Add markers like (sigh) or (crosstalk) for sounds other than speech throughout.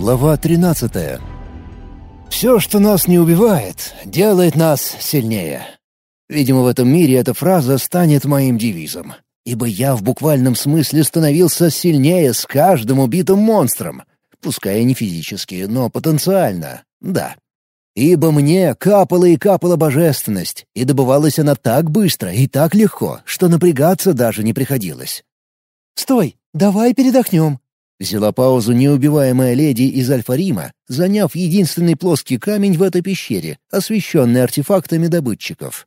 Глава 13 «Все, что нас не убивает, делает нас сильнее». Видимо, в этом мире эта фраза станет моим девизом. Ибо я в буквальном смысле становился сильнее с каждым убитым монстром. Пускай и не физически, но потенциально, да. Ибо мне капала и капала божественность, и добывалась она так быстро и так легко, что напрягаться даже не приходилось. «Стой, давай передохнем», Взяла паузу неубиваемая леди из Альфа-Рима, заняв единственный плоский камень в этой пещере, освещенный артефактами добытчиков.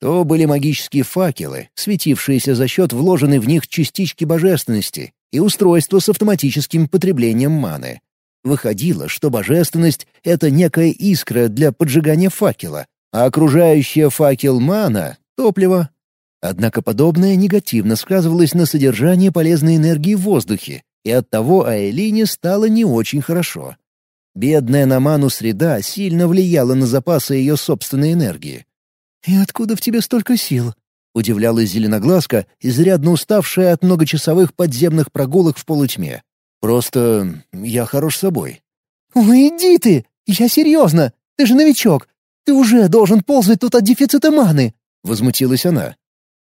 То были магические факелы, светившиеся за счет вложенной в них частички божественности, и устройство с автоматическим потреблением маны. Выходило, что божественность — это некая искра для поджигания факела, а окружающая факел мана — топливо. Однако подобное негативно сказывалось на содержании полезной энергии в воздухе, и оттого Аэлине стало не очень хорошо. Бедная на ману среда сильно влияла на запасы ее собственной энергии. «И откуда в тебе столько сил?» — удивлялась Зеленоглазка, изрядно уставшая от многочасовых подземных прогулок в полутьме. «Просто я хорош собой». «Уйди ты! Я серьезно! Ты же новичок! Ты уже должен ползать тут от дефицита маны!» — возмутилась она.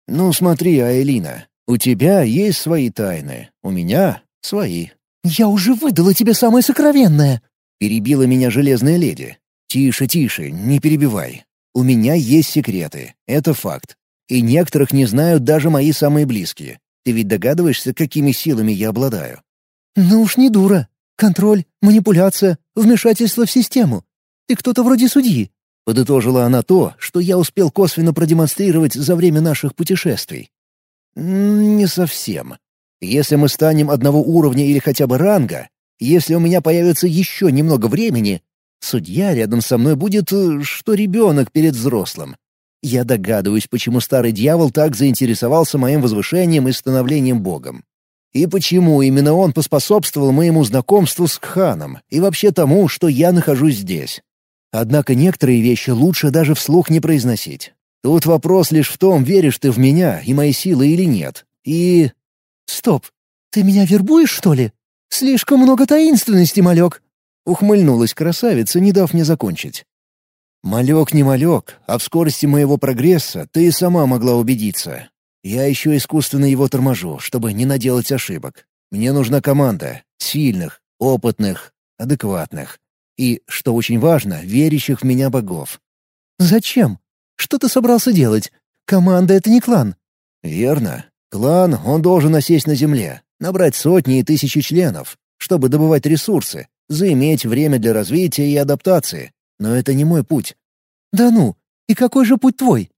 «Ну смотри, Айлина, у тебя есть свои тайны, у меня Свои. «Я уже выдала тебе самое сокровенное!» Перебила меня железная леди. «Тише, тише, не перебивай. У меня есть секреты, это факт. И некоторых не знают даже мои самые близкие. Ты ведь догадываешься, какими силами я обладаю?» «Ну уж не дура. Контроль, манипуляция, вмешательство в систему. Ты кто-то вроде судьи». Подытожила она то, что я успел косвенно продемонстрировать за время наших путешествий. «Не совсем. Если мы станем одного уровня или хотя бы ранга, если у меня появится еще немного времени, судья рядом со мной будет, э, что ребенок перед взрослым. Я догадываюсь, почему старый дьявол так заинтересовался моим возвышением и становлением богом. И почему именно он поспособствовал моему знакомству с Кханом и вообще тому, что я нахожусь здесь. Однако некоторые вещи лучше даже вслух не произносить. Тут вопрос лишь в том, веришь ты в меня и мои силы или нет. И «Стоп! Ты меня вербуешь, что ли? Слишком много таинственности, малек!» Ухмыльнулась красавица, не дав мне закончить. «Малек не малек, а в скорости моего прогресса ты и сама могла убедиться. Я еще искусственно его торможу, чтобы не наделать ошибок. Мне нужна команда, сильных, опытных, адекватных. И, что очень важно, верящих в меня богов». «Зачем? Что ты собрался делать? Команда — это не клан». «Верно. Клан, он должен осесть на земле, набрать сотни и тысячи членов, чтобы добывать ресурсы, заиметь время для развития и адаптации. Но это не мой путь. Да ну, и какой же путь твой?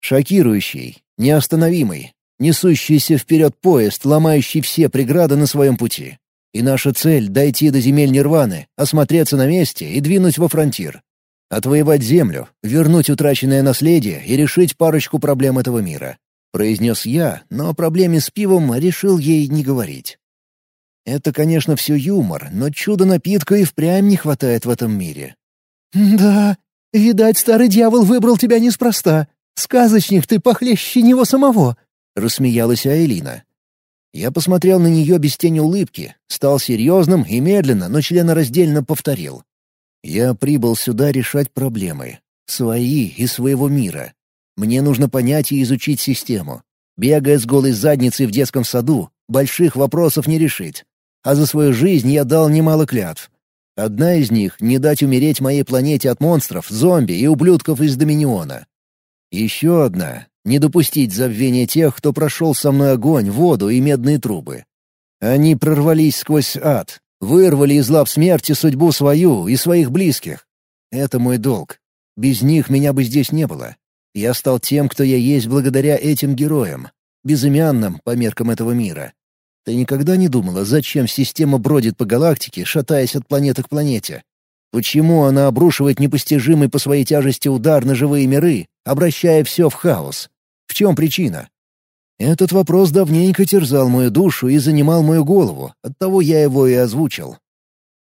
Шокирующий, неостановимый, несущийся вперед поезд, ломающий все преграды на своем пути. И наша цель — дойти до земель Нирваны, осмотреться на месте и двинуть во фронтир. Отвоевать землю, вернуть утраченное наследие и решить парочку проблем этого мира произнес я, но о проблеме с пивом решил ей не говорить. Это, конечно, все юмор, но чудо-напитка и впрямь не хватает в этом мире. «Да, видать, старый дьявол выбрал тебя неспроста. Сказочник ты похлеще него самого», — рассмеялась Айлина. Я посмотрел на нее без тени улыбки, стал серьезным и медленно, но членораздельно повторил. «Я прибыл сюда решать проблемы. Свои и своего мира. Мне нужно понять и изучить систему. Бегая с голой задницей в детском саду, больших вопросов не решить. А за свою жизнь я дал немало клятв. Одна из них — не дать умереть моей планете от монстров, зомби и ублюдков из Доминиона. Еще одна — не допустить забвения тех, кто прошел со мной огонь, воду и медные трубы. Они прорвались сквозь ад, вырвали из лап смерти судьбу свою и своих близких. Это мой долг. Без них меня бы здесь не было. Я стал тем, кто я есть благодаря этим героям, безымянным по меркам этого мира. Ты никогда не думала, зачем система бродит по галактике, шатаясь от планеты к планете? Почему она обрушивает непостижимый по своей тяжести удар на живые миры, обращая все в хаос? В чем причина? Этот вопрос давненько терзал мою душу и занимал мою голову, оттого я его и озвучил.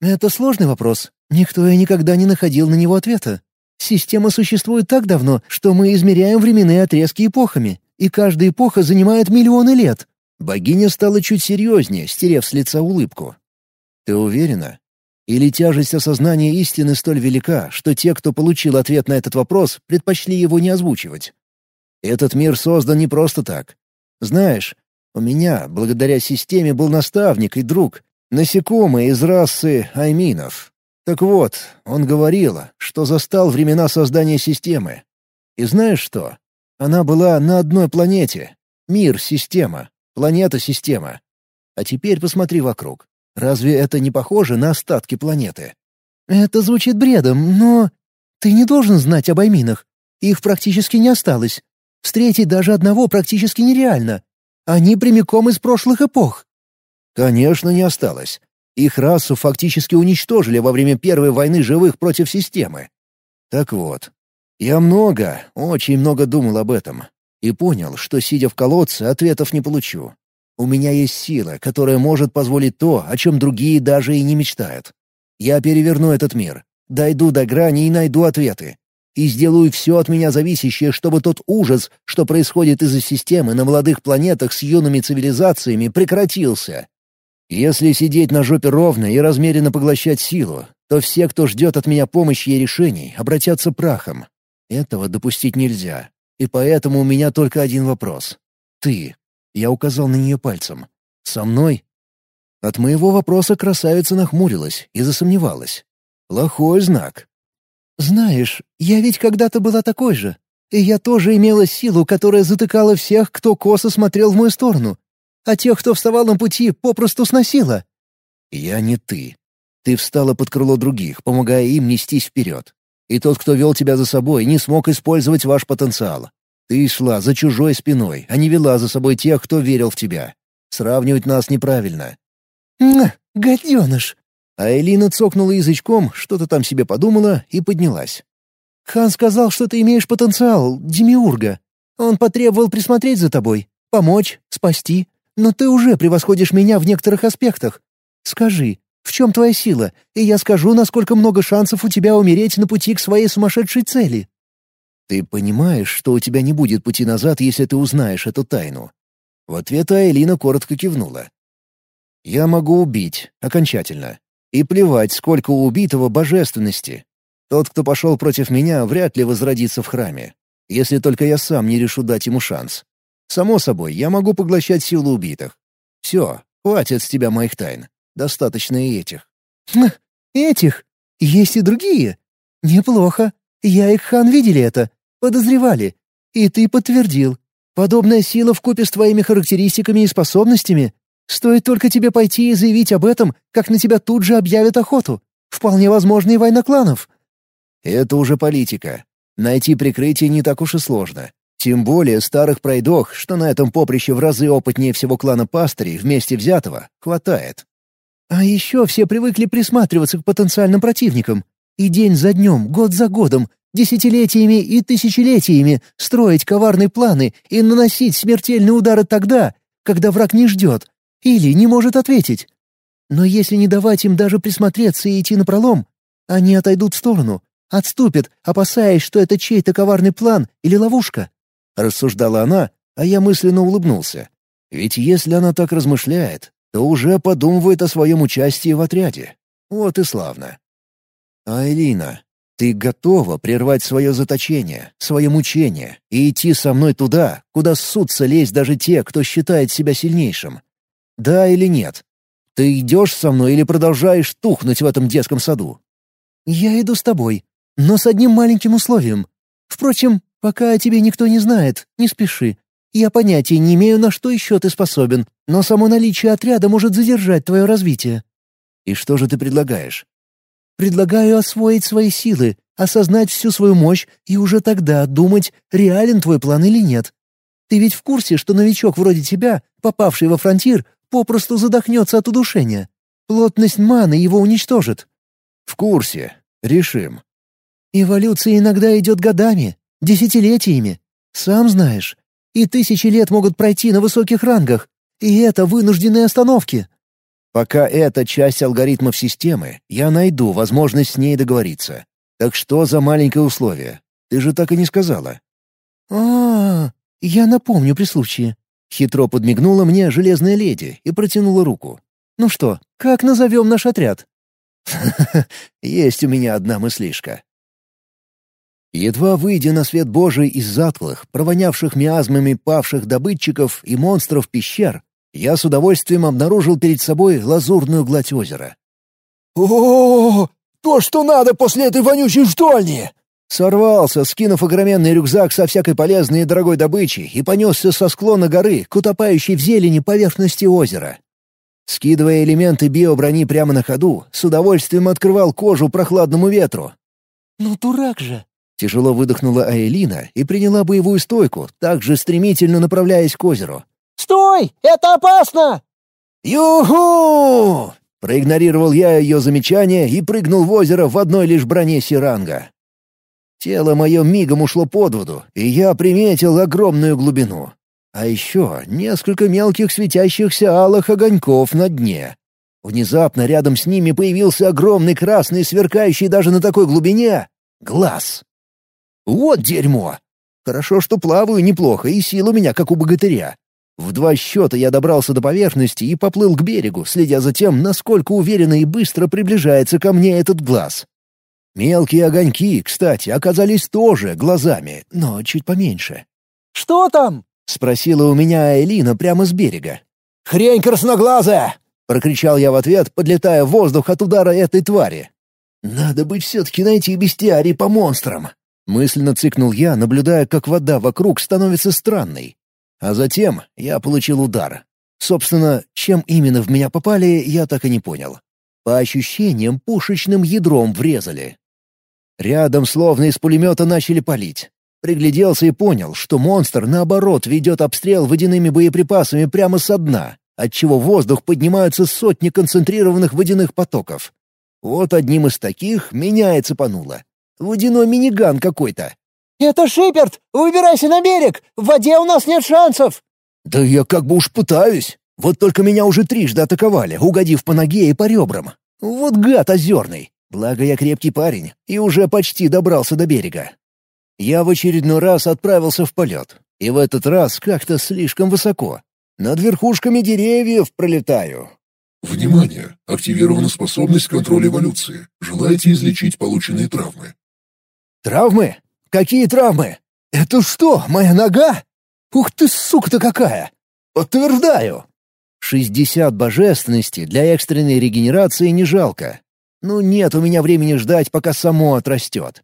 «Это сложный вопрос. Никто и никогда не находил на него ответа. Система существует так давно, что мы измеряем временные отрезки эпохами, и каждая эпоха занимает миллионы лет». Богиня стала чуть серьезнее, стерев с лица улыбку. «Ты уверена?» Или тяжесть осознания истины столь велика, что те, кто получил ответ на этот вопрос, предпочли его не озвучивать? Этот мир создан не просто так. Знаешь, у меня, благодаря системе, был наставник и друг, насекомый из расы айминов. Так вот, он говорил, что застал времена создания системы. И знаешь что? Она была на одной планете. Мир — система, планета — система. А теперь посмотри вокруг. Разве это не похоже на остатки планеты? Это звучит бредом, но... Ты не должен знать об айминах. Их практически не осталось. Встретить даже одного практически нереально. Они прямиком из прошлых эпох. Конечно, не осталось. Их расу фактически уничтожили во время Первой войны живых против системы. Так вот, я много, очень много думал об этом. И понял, что, сидя в колодце, ответов не получу. У меня есть сила, которая может позволить то, о чем другие даже и не мечтают. Я переверну этот мир, дойду до грани и найду ответы. И сделаю все от меня зависящее, чтобы тот ужас, что происходит из-за системы на молодых планетах с юными цивилизациями, прекратился. Если сидеть на жопе ровно и размеренно поглощать силу, то все, кто ждет от меня помощи и решений, обратятся прахом. Этого допустить нельзя. И поэтому у меня только один вопрос. Ты я указал на нее пальцем. «Со мной?» От моего вопроса красавица нахмурилась и засомневалась. «Плохой знак». «Знаешь, я ведь когда-то была такой же. И я тоже имела силу, которая затыкала всех, кто косо смотрел в мою сторону. А тех, кто вставал на пути, попросту сносила». «Я не ты. Ты встала под крыло других, помогая им нестись вперед. И тот, кто вел тебя за собой, не смог использовать ваш потенциал. Ты шла за чужой спиной, а не вела за собой тех, кто верил в тебя. Сравнивать нас неправильно». «На, гаденыш!» А Элина цокнула язычком, что-то там себе подумала и поднялась. «Хан сказал, что ты имеешь потенциал, Демиурга. Он потребовал присмотреть за тобой, помочь, спасти. Но ты уже превосходишь меня в некоторых аспектах. Скажи, в чем твоя сила, и я скажу, насколько много шансов у тебя умереть на пути к своей сумасшедшей цели». Ты понимаешь, что у тебя не будет пути назад, если ты узнаешь эту тайну?» В ответ Айлина коротко кивнула. «Я могу убить, окончательно. И плевать, сколько у убитого божественности. Тот, кто пошел против меня, вряд ли возродится в храме, если только я сам не решу дать ему шанс. Само собой, я могу поглощать силу убитых. Все, хватит с тебя моих тайн. Достаточно и этих». «Хм, этих? Есть и другие? Неплохо. Я и Хан видели это. Подозревали. И ты подтвердил. Подобная сила вкупе с твоими характеристиками и способностями. Стоит только тебе пойти и заявить об этом, как на тебя тут же объявят охоту. Вполне возможно и война кланов». «Это уже политика. Найти прикрытие не так уж и сложно. Тем более старых пройдох, что на этом поприще в разы опытнее всего клана пастырей вместе взятого, хватает. А еще все привыкли присматриваться к потенциальным противникам. И день за днем, год за годом Десятилетиями и тысячелетиями строить коварные планы и наносить смертельные удары тогда, когда враг не ждет или не может ответить. Но если не давать им даже присмотреться и идти напролом, они отойдут в сторону, отступят, опасаясь, что это чей-то коварный план или ловушка. Рассуждала она, а я мысленно улыбнулся. Ведь если она так размышляет, то уже подумывает о своем участии в отряде. Вот и славно. Айлина, ты готова прервать свое заточение, свое мучение и идти со мной туда, куда ссутся лезть даже те, кто считает себя сильнейшим? Да или нет? Ты идешь со мной или продолжаешь тухнуть в этом детском саду? Я иду с тобой, но с одним маленьким условием. Впрочем, пока о тебе никто не знает, не спеши. Я понятия не имею, на что еще ты способен, но само наличие отряда может задержать твое развитие. И что же ты предлагаешь? Предлагаю освоить свои силы, осознать всю свою мощь и уже тогда думать, реален твой план или нет. Ты ведь в курсе, что новичок вроде тебя, попавший во фронтир, попросту задохнется от удушения. Плотность маны его уничтожит. В курсе. Решим. Эволюция иногда идет годами, десятилетиями. Сам знаешь. И тысячи лет могут пройти на высоких рангах. И это вынужденные остановки. Пока это часть алгоритмов системы, я найду возможность с ней договориться. Так что за маленькое условие? Ты же так и не сказала. А, -а, -а я напомню при случае. Хитро подмигнула мне железная леди и протянула руку. Ну что, как назовем наш отряд? (laughs) Есть у меня одна мыслишка. Едва выйдя на свет Божий из затклых, провонявших миазмами павших добытчиков и монстров пещер, я с удовольствием обнаружил перед собой лазурную гладь озера. о, То, что надо после этой вонючей штольни!» Сорвался, скинув огроменный рюкзак со всякой полезной и дорогой добычей, и понесся со склона горы к утопающей в зелени поверхности озера. Скидывая элементы биоброни прямо на ходу, с удовольствием открывал кожу прохладному ветру. «Ну, дурак же!» Тяжело выдохнула Аэлина и приняла боевую стойку, также стремительно направляясь к озеру. «Стой! Это опасно!» «Юху!» Проигнорировал я ее замечание и прыгнул в озеро в одной лишь броне Сиранга. Тело мое мигом ушло под воду, и я приметил огромную глубину. А еще несколько мелких светящихся алых огоньков на дне. Внезапно рядом с ними появился огромный красный, сверкающий даже на такой глубине, глаз. Вот дерьмо! Хорошо, что плаваю неплохо, и сил у меня, как у богатыря. В два счета я добрался до поверхности и поплыл к берегу, следя за тем, насколько уверенно и быстро приближается ко мне этот глаз. Мелкие огоньки, кстати, оказались тоже глазами, но чуть поменьше. «Что там?» — спросила у меня Элина прямо с берега. «Хрень красноглазая!» — прокричал я в ответ, подлетая в воздух от удара этой твари. «Надо быть все-таки найти бестиарий по монстрам!» Мысленно цикнул я, наблюдая, как вода вокруг становится странной. А затем я получил удар. Собственно, чем именно в меня попали, я так и не понял. По ощущениям, пушечным ядром врезали. Рядом словно из пулемета начали палить. Пригляделся и понял, что монстр, наоборот, ведет обстрел водяными боеприпасами прямо со дна, отчего в воздух поднимаются сотни концентрированных водяных потоков. Вот одним из таких меня и цепануло. Водяной миниган какой-то. «Это Шиперт! Выбирайся на берег! В воде у нас нет шансов!» «Да я как бы уж пытаюсь. Вот только меня уже трижды атаковали, угодив по ноге и по ребрам. Вот гад озерный. Благо я крепкий парень и уже почти добрался до берега. Я в очередной раз отправился в полет. И в этот раз как-то слишком высоко. Над верхушками деревьев пролетаю. Внимание! Активирована способность контроля эволюции. Желаете излечить полученные травмы? Травмы? Какие травмы? Это что, моя нога? Ух ты, сука-то какая! Подтверждаю! Шестьдесят божественности для экстренной регенерации не жалко. Ну нет у меня времени ждать, пока само отрастет.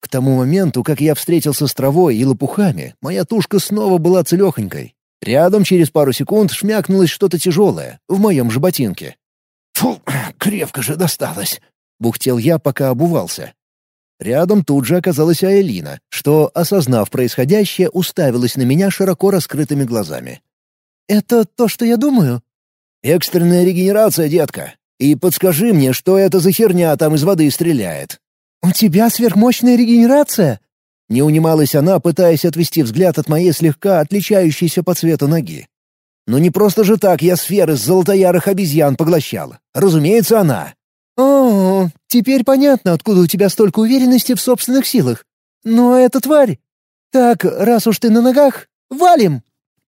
К тому моменту, как я встретился с травой и лопухами, моя тушка снова была целехонькой. Рядом через пару секунд шмякнулось что-то тяжелое, в моем же ботинке. «Фу, крепко же досталось!» — бухтел я, пока обувался. Рядом тут же оказалась Аэлина, что, осознав происходящее, уставилась на меня широко раскрытыми глазами. «Это то, что я думаю?» «Экстренная регенерация, детка. И подскажи мне, что это за херня там из воды стреляет?» «У тебя сверхмощная регенерация?» Не унималась она, пытаясь отвести взгляд от моей слегка отличающейся по цвету ноги. «Но не просто же так я сферы с золотоярых обезьян поглощал. Разумеется, она. «О, теперь понятно, откуда у тебя столько уверенности в собственных силах. Но эта тварь... Так, раз уж ты на ногах, валим!»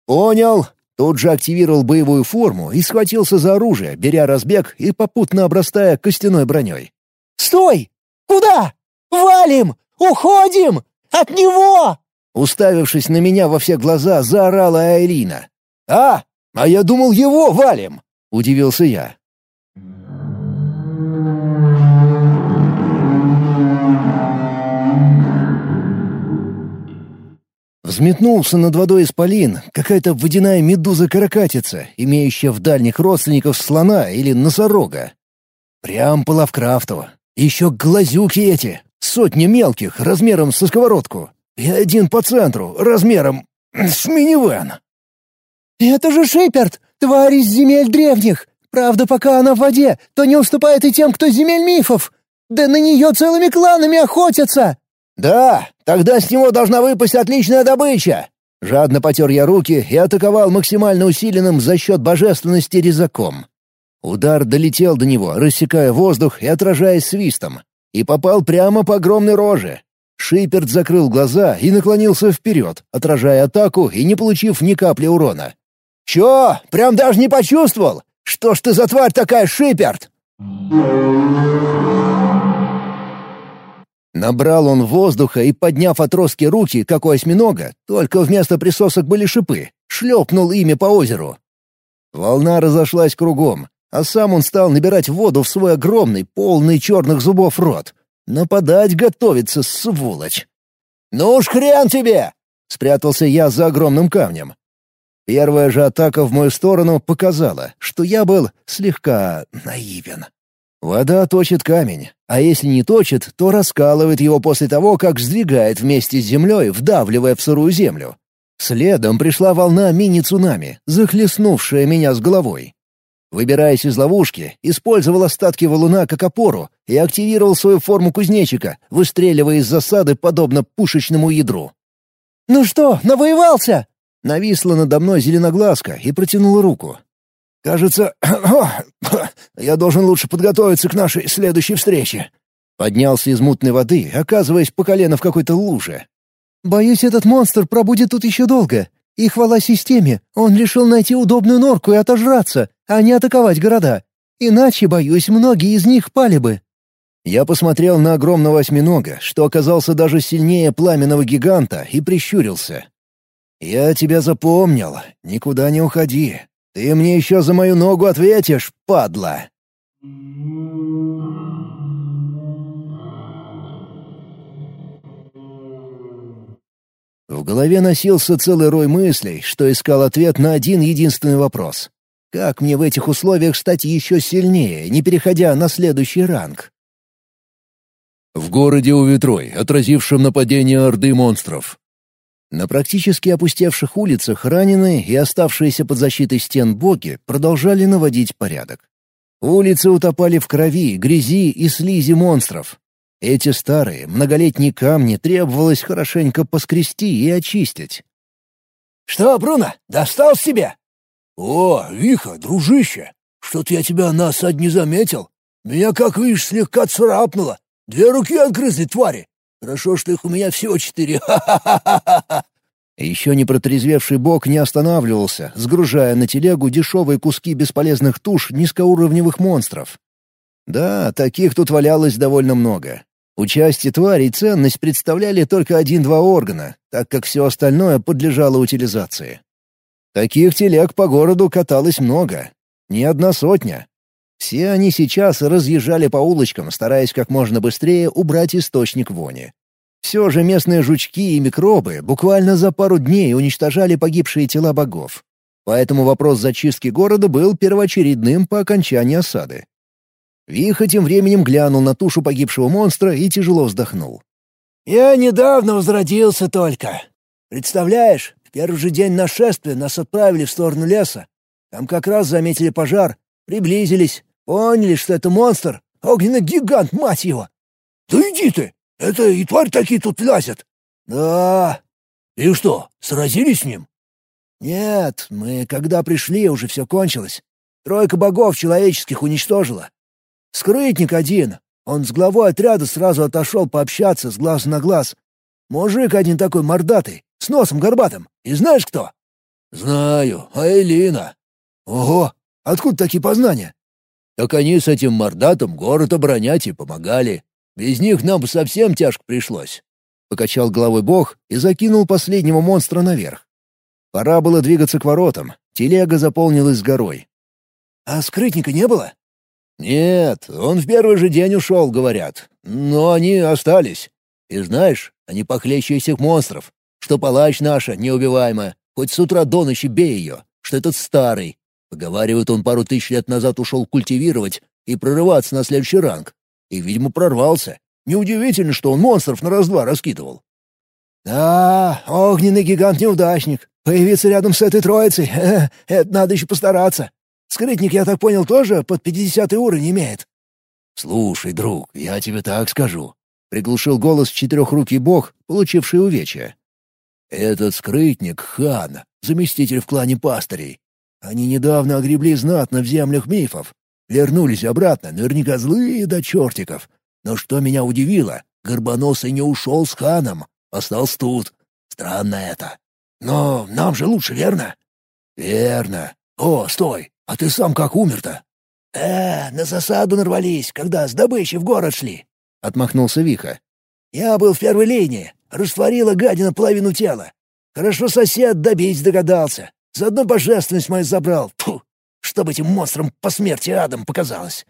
«Понял!» Тут же активировал боевую форму и схватился за оружие, беря разбег и попутно обрастая костяной броней. «Стой! Куда? Валим! Уходим! От него!» Уставившись на меня во все глаза, заорала Айлина. «А, а я думал, его валим!» — удивился я. Взметнулся над водой исполин, какая-то водяная медуза-каракатица, имеющая в дальних родственников слона или носорога. Прям по Лавкрафту. Еще глазюки эти, сотни мелких, размером со сковородку. И один по центру, размером (clears throat) с минивэн. «Это же Шиперт, тварь из земель древних. Правда, пока она в воде, то не уступает и тем, кто земель мифов. Да на нее целыми кланами охотятся!» «Да, тогда с него должна выпасть отличная добыча!» Жадно потер я руки и атаковал максимально усиленным за счет божественности резаком. Удар долетел до него, рассекая воздух и отражаясь свистом, и попал прямо по огромной роже. Шиперт закрыл глаза и наклонился вперед, отражая атаку и не получив ни капли урона. «Чё, прям даже не почувствовал? Что ж ты за тварь такая, Шиперт?» Набрал он воздуха и, подняв отростки руки, как у осьминога, только вместо присосок были шипы, шлепнул ими по озеру. Волна разошлась кругом, а сам он стал набирать воду в свой огромный, полный черных зубов рот. Нападать готовится, сволочь. «Ну уж хрен тебе!» — спрятался я за огромным камнем. Первая же атака в мою сторону показала, что я был слегка наивен. Вода точит камень, а если не точит, то раскалывает его после того, как сдвигает вместе с землей, вдавливая в сырую землю. Следом пришла волна мини-цунами, захлестнувшая меня с головой. Выбираясь из ловушки, использовал остатки валуна как опору и активировал свою форму кузнечика, выстреливая из засады подобно пушечному ядру. «Ну что, навоевался?» Нависла надо мной зеленоглазка и протянула руку. «Кажется, (clears throat) я должен лучше подготовиться к нашей следующей встрече». Поднялся из мутной воды, оказываясь по колено в какой-то луже. «Боюсь, этот монстр пробудет тут еще долго. И хвала системе, он решил найти удобную норку и отожраться, а не атаковать города. Иначе, боюсь, многие из них пали бы». Я посмотрел на огромного осьминога, что оказался даже сильнее пламенного гиганта, и прищурился. «Я тебя запомнил. Никуда не уходи. Ты мне еще за мою ногу ответишь, падла!» В голове носился целый рой мыслей, что искал ответ на один единственный вопрос. Как мне в этих условиях стать еще сильнее, не переходя на следующий ранг? В городе Уветрой, отразившем нападение орды монстров. На практически опустевших улицах раненые и оставшиеся под защитой стен боги продолжали наводить порядок. Улицы утопали в крови, грязи и слизи монстров. Эти старые, многолетние камни требовалось хорошенько поскрести и очистить. «Что, Бруно, достал себе?» «О, Виха, дружище, что-то я тебя на осад не заметил. Меня, как видишь, слегка царапнуло. Две руки отгрызли, твари. Хорошо, что их у меня всего четыре. Ха-ха-ха-ха-ха!» (laughs) Еще не протрезвевший бог не останавливался, сгружая на телегу дешевые куски бесполезных туш низкоуровневых монстров. Да, таких тут валялось довольно много. У части тварей ценность представляли только один-два органа, так как все остальное подлежало утилизации. Таких телег по городу каталось много. Не одна сотня. Все они сейчас разъезжали по улочкам, стараясь как можно быстрее убрать источник вони. Все же местные жучки и микробы буквально за пару дней уничтожали погибшие тела богов. Поэтому вопрос зачистки города был первоочередным по окончании осады. Виха тем временем глянул на тушу погибшего монстра и тяжело вздохнул. «Я недавно возродился только. Представляешь, в первый же день нашествия нас отправили в сторону леса. Там как раз заметили пожар, приблизились, поняли, что это монстр, огненный гигант, мать его!» «Да иди ты! Это и тварь такие тут лазят!» «Да...» «И что, сразились с ним?» «Нет, мы когда пришли, уже все кончилось. Тройка богов человеческих уничтожила. Скрытник один. Он с главой отряда сразу отошел пообщаться с глаз на глаз. Мужик один такой мордатый, с носом горбатым. И знаешь кто? Знаю, Айлина. Ого, откуда такие познания? Так они с этим мордатом город оборонять и помогали. Без них нам бы совсем тяжко пришлось. Покачал головой бог и закинул последнего монстра наверх. Пора было двигаться к воротам. Телега заполнилась горой. «А скрытника не было?» «Нет, он в первый же день ушел, говорят. Но они остались. И знаешь, они похлеще всех монстров. Что палач наша, неубиваемая, хоть с утра до ночи бей ее, что этот старый. Поговаривают, он пару тысяч лет назад ушел культивировать и прорываться на следующий ранг. И, видимо, прорвался. Неудивительно, что он монстров на раз-два раскидывал. «Да, огненный гигант-неудачник. Появиться рядом с этой троицей (laughs) — это надо еще постараться. Скрытник, я так понял, тоже под пятидесятый уровень имеет?» «Слушай, друг, я тебе так скажу», — приглушил голос четырехрукий бог, получивший увечья. «Этот скрытник — хан, заместитель в клане пастырей. Они недавно огребли знатно в землях мифов. Вернулись обратно, наверняка злые до чертиков. Но что меня удивило, Горбоносый не ушел с ханом, остался тут. Странно это. Но нам же лучше, верно?» «Верно. О, стой! А ты сам как умер-то?» «Э, на засаду нарвались, когда с добычей в город шли», — отмахнулся Виха. «Я был в первой линии, растворила гадина половину тела. Хорошо сосед добить догадался. Заодно божественность мою забрал. Фу, чтобы этим монстрам по смерти адом показалось».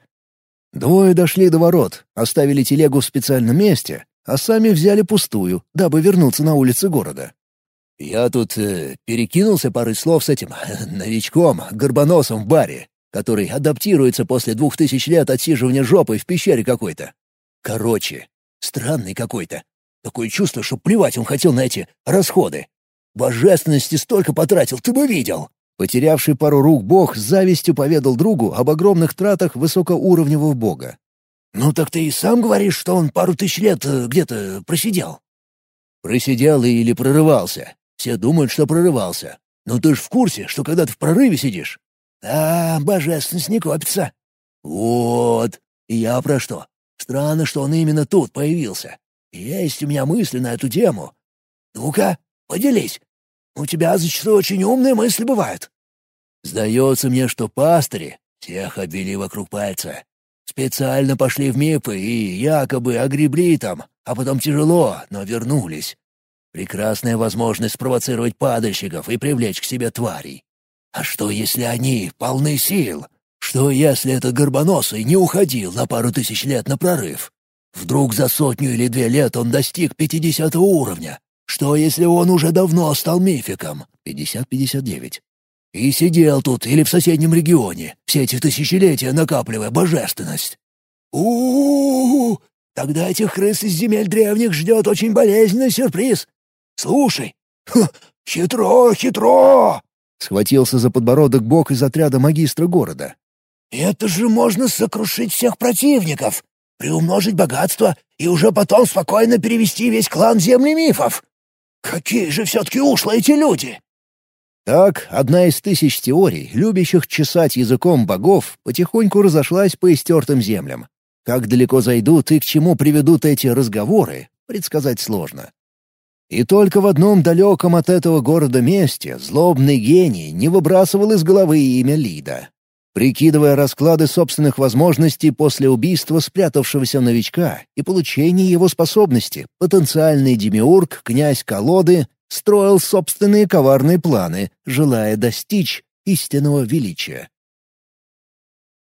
Двое дошли до ворот, оставили телегу в специальном месте, а сами взяли пустую, дабы вернуться на улицы города. Я тут э, перекинулся парой слов с этим э, новичком, горбоносом в баре, который адаптируется после двух тысяч лет отсиживания жопы в пещере какой-то. Короче, странный какой-то. Такое чувство, что плевать он хотел на эти расходы. Божественности столько потратил, ты бы видел. Потерявший пару рук бог с завистью поведал другу об огромных тратах высокоуровневого бога. «Ну так ты и сам говоришь, что он пару тысяч лет э, где-то просидел». «Просидел или прорывался. Все думают, что прорывался. Но ты ж в курсе, что когда ты в прорыве сидишь...» «А, божественность не копится». «Вот. И я про что? Странно, что он именно тут появился. Есть у меня мысли на эту тему». «Ну-ка, поделись. У тебя зачастую очень умные мысли бывают». «Сдается мне, что пастыри всех обвели вокруг пальца. Специально пошли в МИПы и якобы огребли там, а потом тяжело, но вернулись. Прекрасная возможность спровоцировать падальщиков и привлечь к себе тварей. А что, если они полны сил? Что, если этот горбоносый не уходил на пару тысяч лет на прорыв? Вдруг за сотню или две лет он достиг пятидесятого уровня, что, если он уже давно стал мификом? 50-59. И сидел тут или в соседнем регионе, все эти тысячелетия накапливая божественность. у у! Тогда этих крыс из земель древних ждет очень болезненный сюрприз. Слушай, ха, хитро, хитро!» Схватился за подбородок бог из отряда магистра города. «Это же можно сокрушить всех противников, приумножить богатство и уже потом спокойно перевести весь клан земли мифов. Какие же все-таки ушлые эти люди!» Так, одна из тысяч теорий, любящих чесать языком богов, потихоньку разошлась по истертым землям. Как далеко зайдут и к чему приведут эти разговоры, предсказать сложно. И только в одном далеком от этого города месте злобный гений не выбрасывал из головы имя Лида. Прикидывая расклады собственных возможностей после убийства спрятавшегося новичка и получения его способности, потенциальный демиург, князь колоды, строил собственные коварные планы, желая достичь истинного величия.